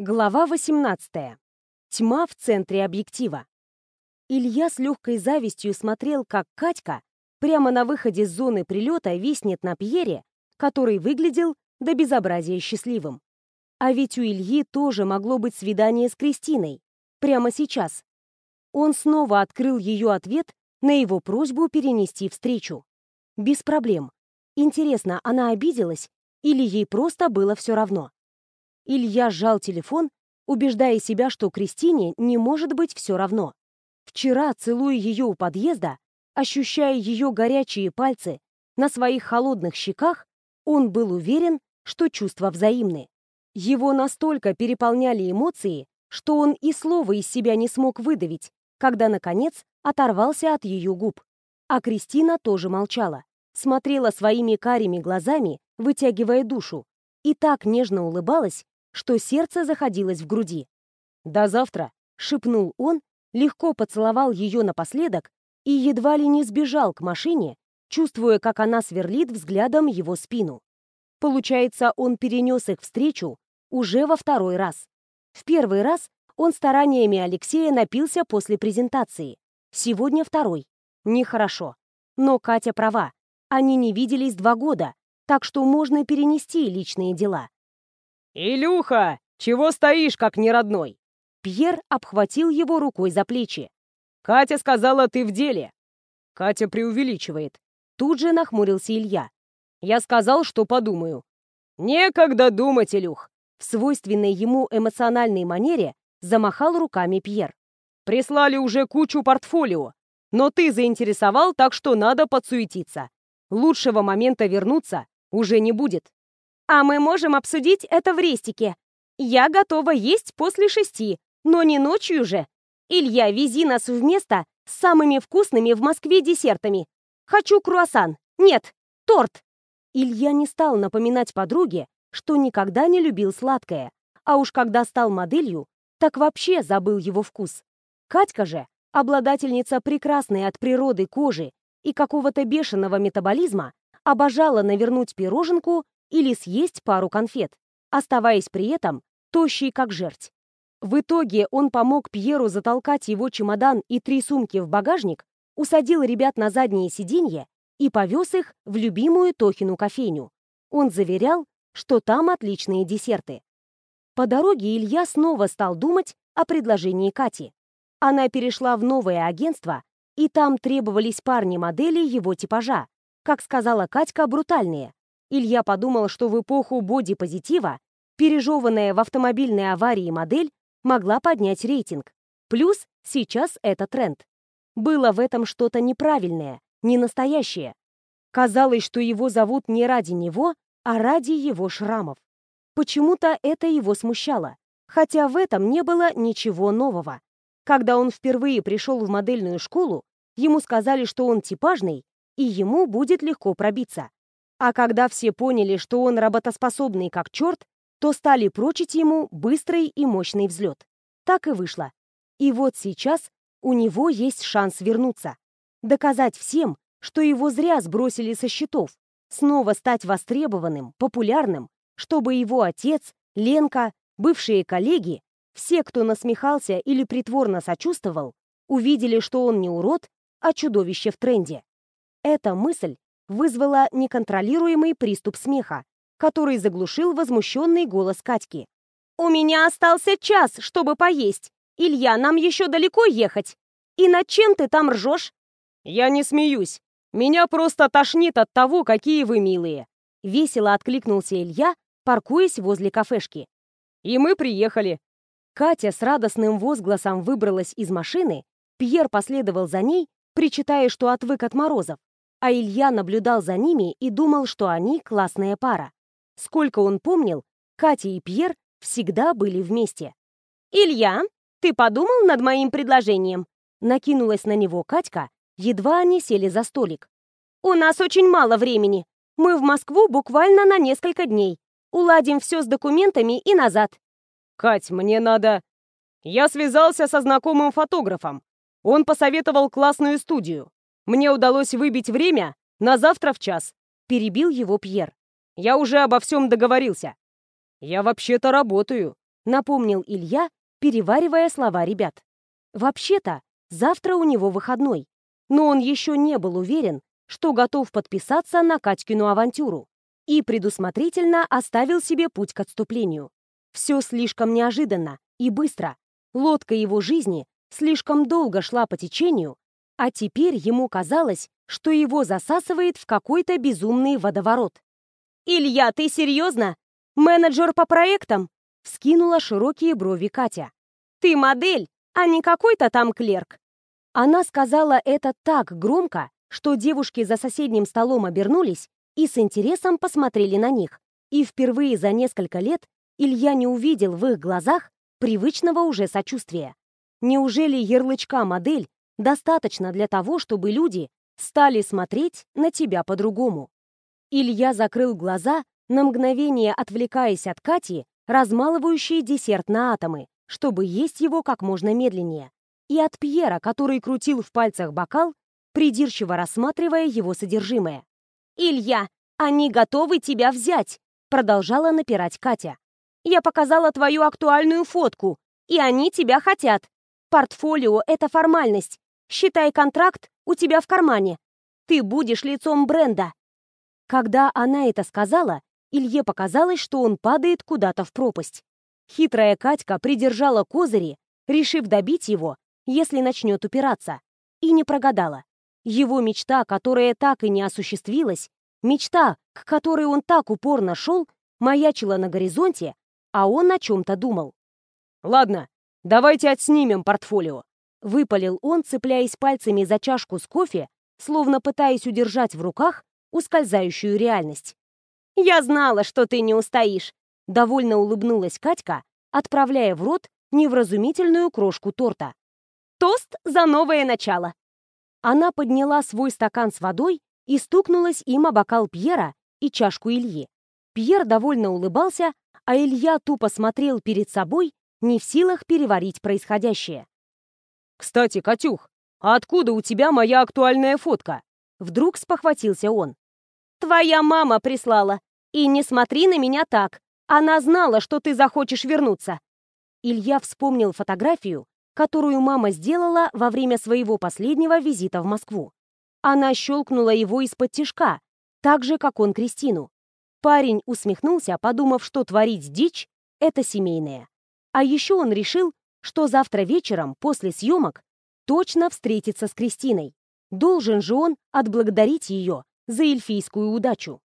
Глава 18. Тьма в центре объектива. Илья с легкой завистью смотрел, как Катька прямо на выходе с зоны прилета виснет на Пьере, который выглядел до безобразия счастливым. А ведь у Ильи тоже могло быть свидание с Кристиной. Прямо сейчас. Он снова открыл ее ответ на его просьбу перенести встречу. Без проблем. Интересно, она обиделась или ей просто было все равно? Илья сжал телефон, убеждая себя, что Кристине не может быть все равно. Вчера, целуя ее у подъезда, ощущая ее горячие пальцы на своих холодных щеках, он был уверен, что чувства взаимны. Его настолько переполняли эмоции, что он и слова из себя не смог выдавить, когда, наконец, оторвался от ее губ. А Кристина тоже молчала, смотрела своими карими глазами, вытягивая душу, и так нежно улыбалась, что сердце заходилось в груди. «До завтра!» — шепнул он, легко поцеловал ее напоследок и едва ли не сбежал к машине, чувствуя, как она сверлит взглядом его спину. Получается, он перенес их встречу уже во второй раз. В первый раз он стараниями Алексея напился после презентации. Сегодня второй. Нехорошо. Но Катя права. Они не виделись два года, так что можно перенести личные дела. «Илюха, чего стоишь, как неродной?» Пьер обхватил его рукой за плечи. «Катя сказала, ты в деле». Катя преувеличивает. Тут же нахмурился Илья. Я сказал, что подумаю. «Некогда думать, Илюх!» В свойственной ему эмоциональной манере замахал руками Пьер. «Прислали уже кучу портфолио, но ты заинтересовал, так что надо подсуетиться. Лучшего момента вернуться уже не будет». А мы можем обсудить это в рестике. Я готова есть после шести, но не ночью же. Илья, вези нас в место с самыми вкусными в Москве десертами. Хочу круассан. Нет, торт. Илья не стал напоминать подруге, что никогда не любил сладкое, а уж когда стал моделью, так вообще забыл его вкус. Катька же, обладательница прекрасной от природы кожи и какого-то бешеного метаболизма, обожала навернуть пироженку или съесть пару конфет, оставаясь при этом тощий как жерть. В итоге он помог Пьеру затолкать его чемодан и три сумки в багажник, усадил ребят на заднее сиденье и повез их в любимую Тохину кофейню. Он заверял, что там отличные десерты. По дороге Илья снова стал думать о предложении Кати. Она перешла в новое агентство, и там требовались парни-модели его типажа, как сказала Катька, брутальные, Илья подумал, что в эпоху бодипозитива пережеванная в автомобильной аварии модель могла поднять рейтинг. Плюс сейчас это тренд. Было в этом что-то неправильное, не настоящее. Казалось, что его зовут не ради него, а ради его шрамов. Почему-то это его смущало, хотя в этом не было ничего нового. Когда он впервые пришел в модельную школу, ему сказали, что он типажный, и ему будет легко пробиться. А когда все поняли, что он работоспособный как черт, то стали прочить ему быстрый и мощный взлет. Так и вышло. И вот сейчас у него есть шанс вернуться. Доказать всем, что его зря сбросили со счетов. Снова стать востребованным, популярным, чтобы его отец, Ленка, бывшие коллеги, все, кто насмехался или притворно сочувствовал, увидели, что он не урод, а чудовище в тренде. Эта мысль вызвала неконтролируемый приступ смеха, который заглушил возмущенный голос Катьки. «У меня остался час, чтобы поесть. Илья, нам еще далеко ехать. И над чем ты там ржешь?» «Я не смеюсь. Меня просто тошнит от того, какие вы милые». Весело откликнулся Илья, паркуясь возле кафешки. «И мы приехали». Катя с радостным возгласом выбралась из машины, Пьер последовал за ней, причитая, что отвык от морозов, а Илья наблюдал за ними и думал, что они классная пара. Сколько он помнил, Катя и Пьер всегда были вместе. «Илья, ты подумал над моим предложением?» Накинулась на него Катька, едва они сели за столик. «У нас очень мало времени. Мы в Москву буквально на несколько дней. Уладим все с документами и назад». «Кать, мне надо...» Я связался со знакомым фотографом. Он посоветовал классную студию. Мне удалось выбить время на завтра в час. Перебил его Пьер. Я уже обо всем договорился. Я вообще-то работаю. напомнил Илья, переваривая слова ребят. Вообще-то, завтра у него выходной, но он еще не был уверен, что готов подписаться на Катькину авантюру и предусмотрительно оставил себе путь к отступлению. Все слишком неожиданно и быстро. Лодка его жизни слишком долго шла по течению, а теперь ему казалось, что его засасывает в какой-то безумный водоворот. «Илья, ты серьезно? Менеджер по проектам?» Вскинула широкие брови Катя. «Ты модель, а не какой-то там клерк!» Она сказала это так громко, что девушки за соседним столом обернулись и с интересом посмотрели на них. И впервые за несколько лет Илья не увидел в их глазах привычного уже сочувствия. Неужели ярлычка модель достаточно для того, чтобы люди стали смотреть на тебя по-другому? Илья закрыл глаза, на мгновение отвлекаясь от Кати, размалывающей десерт на атомы, чтобы есть его как можно медленнее, и от Пьера, который крутил в пальцах бокал, придирчиво рассматривая его содержимое. «Илья, они готовы тебя взять!» Продолжала напирать Катя. «Я показала твою актуальную фотку, и они тебя хотят. Портфолио — это формальность. Считай контракт у тебя в кармане. Ты будешь лицом бренда». Когда она это сказала, Илье показалось, что он падает куда-то в пропасть. Хитрая Катька придержала козыри, решив добить его, если начнет упираться, и не прогадала. Его мечта, которая так и не осуществилась, мечта, к которой он так упорно шел, маячила на горизонте, а он о чем-то думал. «Ладно, давайте отснимем портфолио», — выпалил он, цепляясь пальцами за чашку с кофе, словно пытаясь удержать в руках ускользающую реальность. «Я знала, что ты не устоишь», — довольно улыбнулась Катька, отправляя в рот невразумительную крошку торта. «Тост за новое начало!» Она подняла свой стакан с водой и стукнулась им о бокал Пьера и чашку Ильи. Пьер довольно улыбался, а Илья тупо смотрел перед собой, не в силах переварить происходящее. «Кстати, Катюх, а откуда у тебя моя актуальная фотка?» Вдруг спохватился он. «Твоя мама прислала. И не смотри на меня так. Она знала, что ты захочешь вернуться». Илья вспомнил фотографию, которую мама сделала во время своего последнего визита в Москву. Она щелкнула его из-под тишка, так же, как он Кристину. Парень усмехнулся, подумав, что творить дичь — это семейное. А еще он решил, что завтра вечером, после съемок, точно встретится с Кристиной. Должен же он отблагодарить ее за эльфийскую удачу.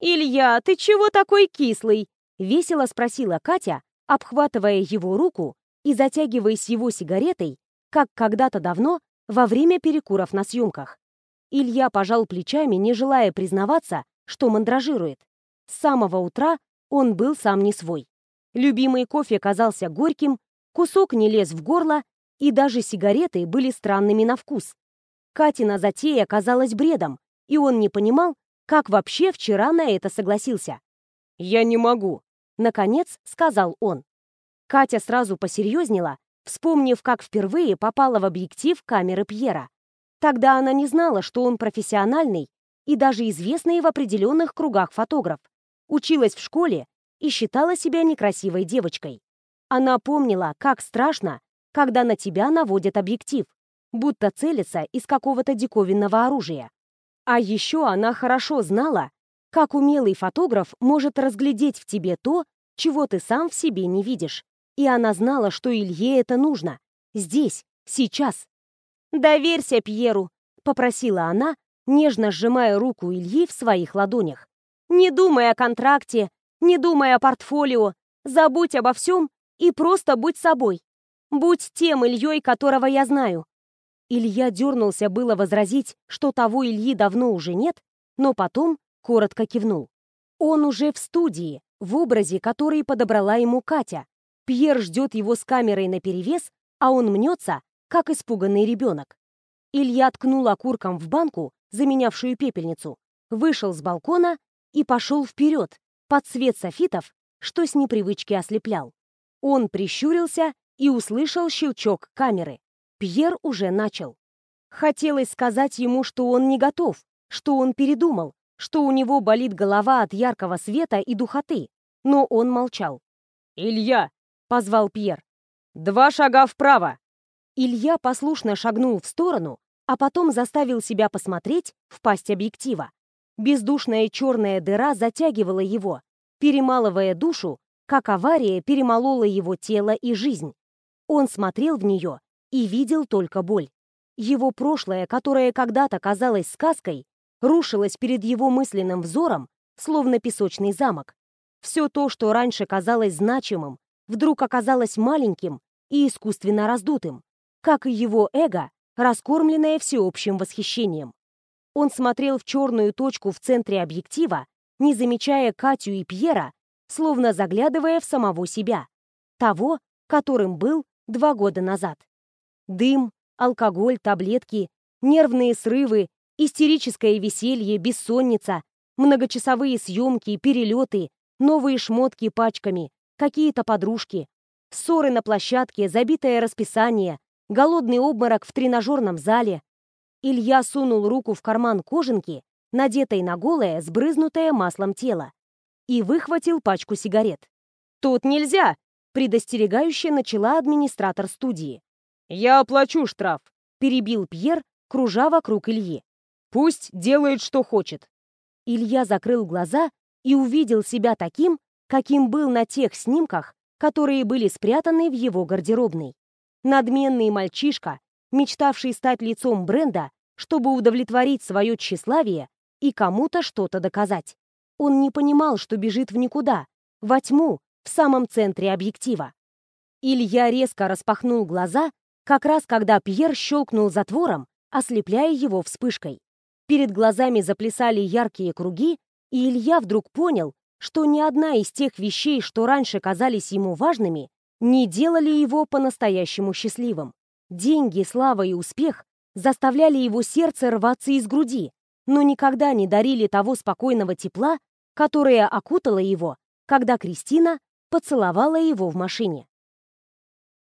«Илья, ты чего такой кислый?» — весело спросила Катя, обхватывая его руку и затягиваясь его сигаретой, как когда-то давно во время перекуров на съемках. Илья пожал плечами, не желая признаваться, что мандражирует. С самого утра он был сам не свой. Любимый кофе казался горьким, кусок не лез в горло, и даже сигареты были странными на вкус. Катина затея казалась бредом, и он не понимал, как вообще вчера на это согласился. «Я не могу», — наконец сказал он. Катя сразу посерьезнела, вспомнив, как впервые попала в объектив камеры Пьера. Тогда она не знала, что он профессиональный и даже известный в определенных кругах фотограф. Училась в школе и считала себя некрасивой девочкой. Она помнила, как страшно, когда на тебя наводят объектив, будто целится из какого-то диковинного оружия. А еще она хорошо знала, как умелый фотограф может разглядеть в тебе то, чего ты сам в себе не видишь. И она знала, что Илье это нужно. Здесь, сейчас. «Доверься Пьеру», — попросила она, нежно сжимая руку Ильи в своих ладонях. «Не думай о контракте, не думай о портфолио, забудь обо всем и просто будь собой. Будь тем Ильей, которого я знаю». Илья дернулся было возразить, что того Ильи давно уже нет, но потом коротко кивнул. Он уже в студии, в образе, который подобрала ему Катя, Пьер ждет его с камерой наперевес, а он мнется, как испуганный ребенок. Илья ткнул окурком в банку, заменявшую пепельницу, вышел с балкона и пошел вперед, под свет софитов, что с непривычки ослеплял. Он прищурился и услышал щелчок камеры. Пьер уже начал. Хотелось сказать ему, что он не готов, что он передумал, что у него болит голова от яркого света и духоты, но он молчал. «Илья!» — позвал Пьер. «Два шага вправо!» Илья послушно шагнул в сторону, а потом заставил себя посмотреть в пасть объектива. Бездушная черная дыра затягивала его, перемалывая душу, как авария перемолола его тело и жизнь. Он смотрел в нее и видел только боль. Его прошлое, которое когда-то казалось сказкой, рушилось перед его мысленным взором, словно песочный замок. Все то, что раньше казалось значимым, вдруг оказалось маленьким и искусственно раздутым, как и его эго, раскормленное всеобщим восхищением. Он смотрел в черную точку в центре объектива, не замечая Катю и Пьера, словно заглядывая в самого себя, того, которым был два года назад. Дым, алкоголь, таблетки, нервные срывы, истерическое веселье, бессонница, многочасовые съемки, перелеты, новые шмотки пачками, какие-то подружки, ссоры на площадке, забитое расписание, голодный обморок в тренажерном зале. Илья сунул руку в карман кожанки, надетой на голое, сбрызнутое маслом тело, и выхватил пачку сигарет. «Тут нельзя!» — предостерегающе начала администратор студии. «Я оплачу штраф», — перебил Пьер, кружа вокруг Ильи. «Пусть делает, что хочет». Илья закрыл глаза и увидел себя таким, каким был на тех снимках, которые были спрятаны в его гардеробной. Надменный мальчишка, мечтавший стать лицом бренда, чтобы удовлетворить свое тщеславие и кому-то что-то доказать. Он не понимал, что бежит в никуда, во тьму, в самом центре объектива. Илья резко распахнул глаза, как раз когда Пьер щелкнул затвором, ослепляя его вспышкой. Перед глазами заплясали яркие круги, и Илья вдруг понял, что ни одна из тех вещей, что раньше казались ему важными, не делали его по-настоящему счастливым. Деньги, слава и успех заставляли его сердце рваться из груди, но никогда не дарили того спокойного тепла, которое окутало его, когда Кристина поцеловала его в машине.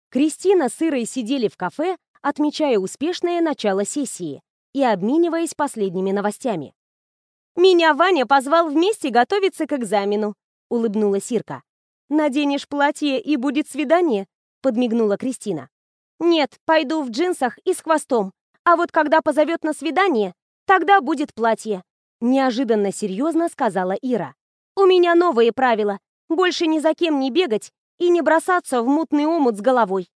Кристина с Ирой сидели в кафе, отмечая успешное начало сессии и обмениваясь последними новостями. «Меня Ваня позвал вместе готовиться к экзамену», — улыбнулась Ирка. «Наденешь платье, и будет свидание?» — подмигнула Кристина. «Нет, пойду в джинсах и с хвостом. А вот когда позовет на свидание, тогда будет платье», — неожиданно серьезно сказала Ира. «У меня новые правила. Больше ни за кем не бегать и не бросаться в мутный омут с головой».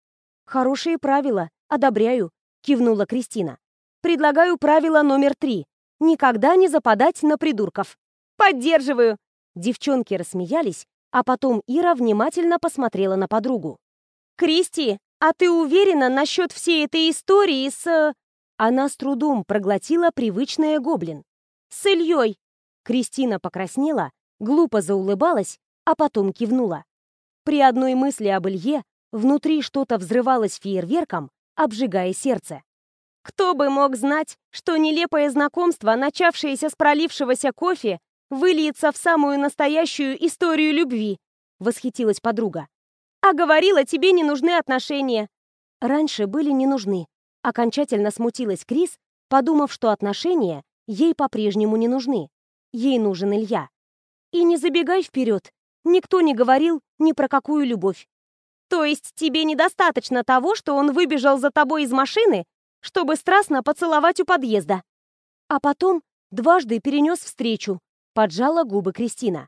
«Хорошие правила, одобряю», — кивнула Кристина. «Предлагаю правило номер три. Никогда не западать на придурков». «Поддерживаю!» Девчонки рассмеялись, а потом Ира внимательно посмотрела на подругу. «Кристи, а ты уверена насчет всей этой истории с...» Она с трудом проглотила привычное гоблин. «С Ильей!» Кристина покраснела, глупо заулыбалась, а потом кивнула. При одной мысли об Илье внутри что-то взрывалось фейерверком, обжигая сердце. Кто бы мог знать, что нелепое знакомство, начавшееся с пролившегося кофе, выльется в самую настоящую историю любви, восхитилась подруга. А говорила, тебе не нужны отношения. Раньше были не нужны. Окончательно смутилась Крис, подумав, что отношения ей по-прежнему не нужны. Ей нужен Илья. И не забегай вперед. Никто не говорил ни про какую любовь. То есть тебе недостаточно того, что он выбежал за тобой из машины, чтобы страстно поцеловать у подъезда. А потом дважды перенес встречу, Поджала губы Кристина.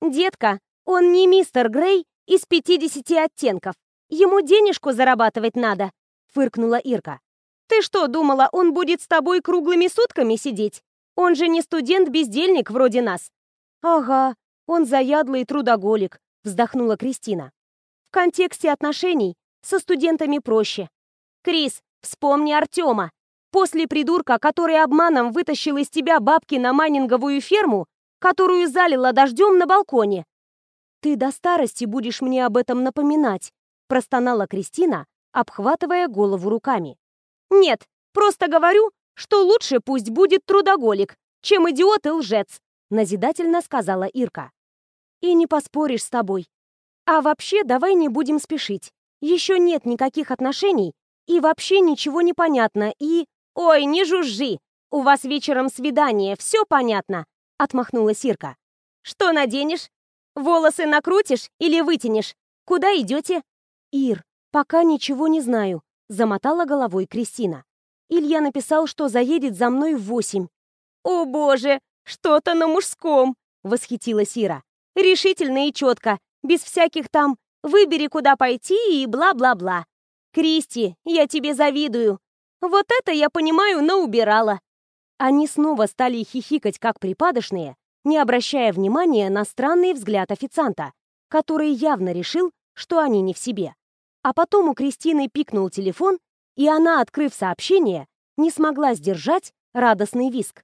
«Детка, он не мистер Грей из 50 оттенков. Ему денежку зарабатывать надо», — фыркнула Ирка. «Ты что, думала, он будет с тобой круглыми сутками сидеть? Он же не студент-бездельник вроде нас». «Ага, он заядлый трудоголик», — вздохнула Кристина. «В контексте отношений со студентами проще. Крис, вспомни Артема. После придурка, который обманом вытащил из тебя бабки на майнинговую ферму, которую залила дождем на балконе. «Ты до старости будешь мне об этом напоминать», простонала Кристина, обхватывая голову руками. «Нет, просто говорю, что лучше пусть будет трудоголик, чем идиот и лжец», назидательно сказала Ирка. «И не поспоришь с тобой. А вообще давай не будем спешить. Еще нет никаких отношений, и вообще ничего не понятно, и... Ой, не жужжи! У вас вечером свидание, все понятно отмахнулась Ирка. «Что наденешь? Волосы накрутишь или вытянешь? Куда идете?» «Ир, пока ничего не знаю», — замотала головой Кристина. Илья написал, что заедет за мной в восемь. «О боже, что-то на мужском!» — восхитилась Ира. «Решительно и четко, без всяких там «выбери, куда пойти» и бла-бла-бла. Кристи, я тебе завидую. Вот это я понимаю, но убирала». Они снова стали хихикать, как припадочные, не обращая внимания на странный взгляд официанта, который явно решил, что они не в себе. А потом у Кристины пикнул телефон, и она, открыв сообщение, не смогла сдержать радостный виск.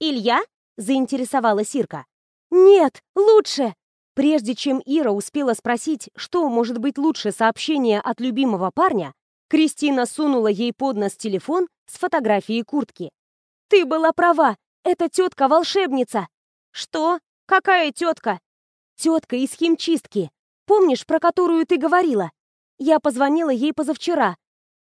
«Илья?» — заинтересовалась Ирка. «Нет, лучше!» Прежде чем Ира успела спросить, что может быть лучше сообщения от любимого парня, Кристина сунула ей под нос телефон с фотографией куртки. «Ты была права, это тетка-волшебница!» «Что? Какая тетка?» «Тетка из химчистки. Помнишь, про которую ты говорила? Я позвонила ей позавчера.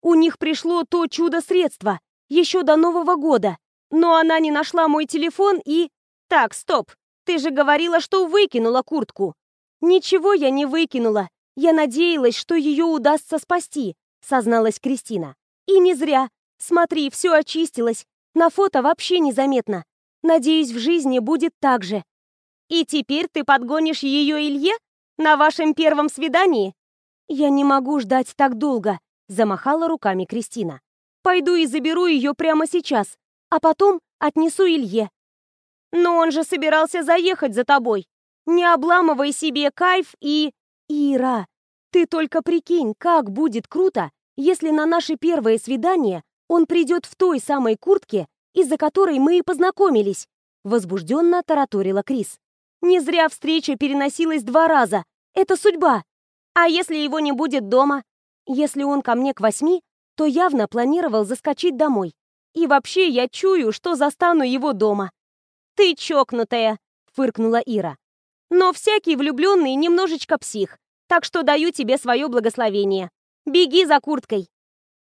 У них пришло то чудо-средство, еще до Нового года. Но она не нашла мой телефон и... Так, стоп. Ты же говорила, что выкинула куртку. Ничего я не выкинула. Я надеялась, что ее удастся спасти, созналась Кристина. И не зря. Смотри, все очистилось. На фото вообще незаметно. Надеюсь, в жизни будет так же. И теперь ты подгонишь ее Илье? На вашем первом свидании? Я не могу ждать так долго, замахала руками Кристина. Пойду и заберу ее прямо сейчас, а потом отнесу Илье. Но он же собирался заехать за тобой. Не обламывай себе кайф и... Ира, ты только прикинь, как будет круто, если на наше первое свидание он придет в той самой куртке, из-за которой мы и познакомились. Возбужденно тараторила Крис. Не зря встреча переносилась два раза. Это судьба. А если его не будет дома? Если он ко мне к восьми, то явно планировал заскочить домой. И вообще я чую, что застану его дома. «Ты чокнутая», — фыркнула Ира. «Но всякий влюбленный немножечко псих, так что даю тебе свое благословение. Беги за курткой».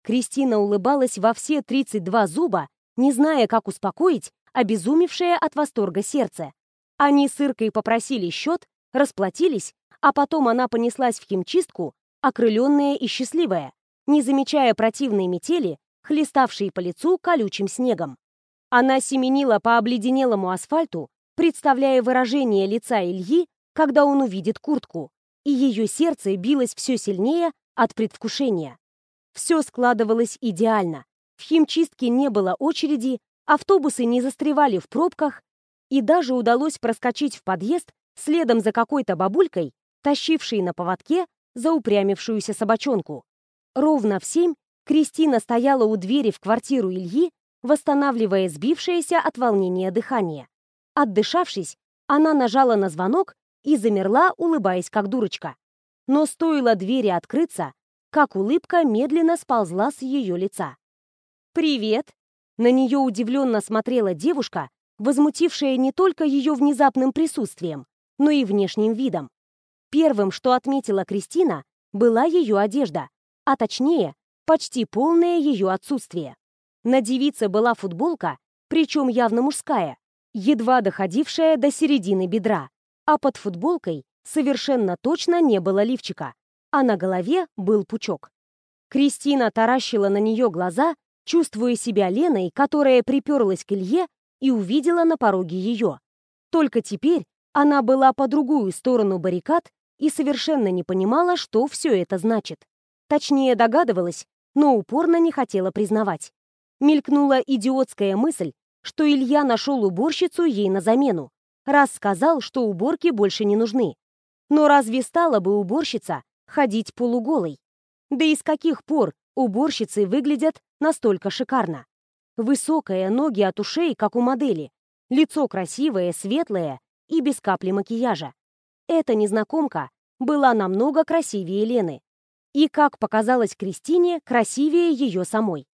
Кристина улыбалась во все 32 зуба, не зная, как успокоить обезумевшее от восторга сердце. Они с Иркой попросили счет, расплатились, а потом она понеслась в химчистку, окрыленная и счастливая, не замечая противной метели, хлеставшей по лицу колючим снегом. Она семенила по обледенелому асфальту, представляя выражение лица Ильи, когда он увидит куртку, и ее сердце билось все сильнее от предвкушения. Все складывалось идеально. В химчистке не было очереди, автобусы не застревали в пробках, и даже удалось проскочить в подъезд следом за какой-то бабулькой, тащившей на поводке заупрямившуюся собачонку. Ровно в семь Кристина стояла у двери в квартиру Ильи восстанавливая сбившееся от волнения дыхание. Отдышавшись, она нажала на звонок и замерла, улыбаясь как дурочка. Но стоило двери открыться, как улыбка медленно сползла с ее лица. «Привет!» На нее удивленно смотрела девушка, возмутившая не только ее внезапным присутствием, но и внешним видом. Первым, что отметила Кристина, была ее одежда, а точнее, почти полное ее отсутствие. На девице была футболка, причем явно мужская, едва доходившая до середины бедра, а под футболкой совершенно точно не было лифчика, а на голове был пучок. Кристина таращила на нее глаза, чувствуя себя Леной, которая приперлась к Илье и увидела на пороге ее. Только теперь она была по другую сторону баррикад и совершенно не понимала, что все это значит. Точнее, догадывалась, но упорно не хотела признавать мелькнула идиотская мысль, что Илья нашел уборщицу ей на замену, раз сказал, что уборки больше не нужны. Но разве стала бы уборщица ходить полуголой? Да и с каких пор уборщицы выглядят настолько шикарно? Высокая, ноги от ушей, как у модели, лицо красивое, светлое и без капли макияжа. Эта незнакомка была намного красивее Лены. И, как показалось Кристине, красивее ее самой.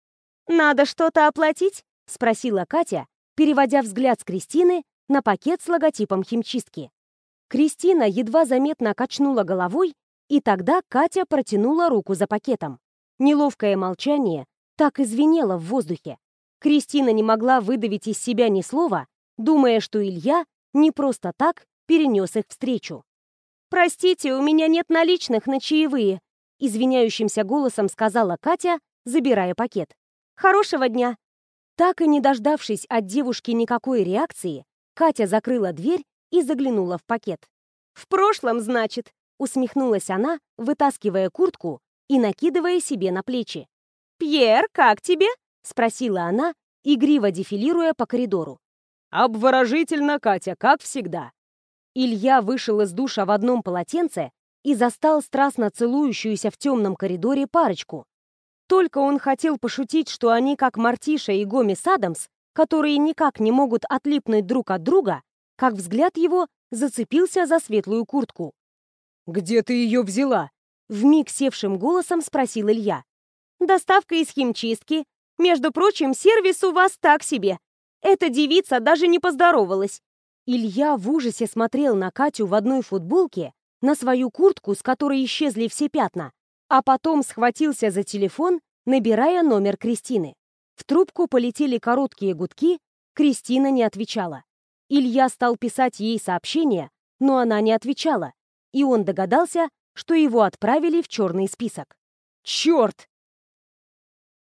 «Надо что-то оплатить?» — спросила Катя, переводя взгляд с Кристины на пакет с логотипом химчистки. Кристина едва заметно качнула головой, и тогда Катя протянула руку за пакетом. Неловкое молчание так извинело в воздухе. Кристина не могла выдавить из себя ни слова, думая, что Илья не просто так перенес их встречу. «Простите, у меня нет наличных на чаевые», — извиняющимся голосом сказала Катя, забирая пакет. «Хорошего дня!» Так и не дождавшись от девушки никакой реакции, Катя закрыла дверь и заглянула в пакет. «В прошлом, значит», — усмехнулась она, вытаскивая куртку и накидывая себе на плечи. «Пьер, как тебе?» — спросила она, игриво дефилируя по коридору. «Обворожительно, Катя, как всегда». Илья вышел из душа в одном полотенце и застал страстно целующуюся в темном коридоре парочку. Только он хотел пошутить, что они как Мартиша и Гомес Адамс, которые никак не могут отлипнуть друг от друга, как взгляд его зацепился за светлую куртку. «Где ты ее взяла?» Вмиг севшим голосом спросил Илья. «Доставка из химчистки. Между прочим, сервис у вас так себе. Эта девица даже не поздоровалась». Илья в ужасе смотрел на Катю в одной футболке, на свою куртку, с которой исчезли все пятна, а потом схватился за телефон, набирая номер Кристины. В трубку полетели короткие гудки, Кристина не отвечала. Илья стал писать ей сообщение, но она не отвечала, и он догадался, что его отправили в черный список. «Черт!»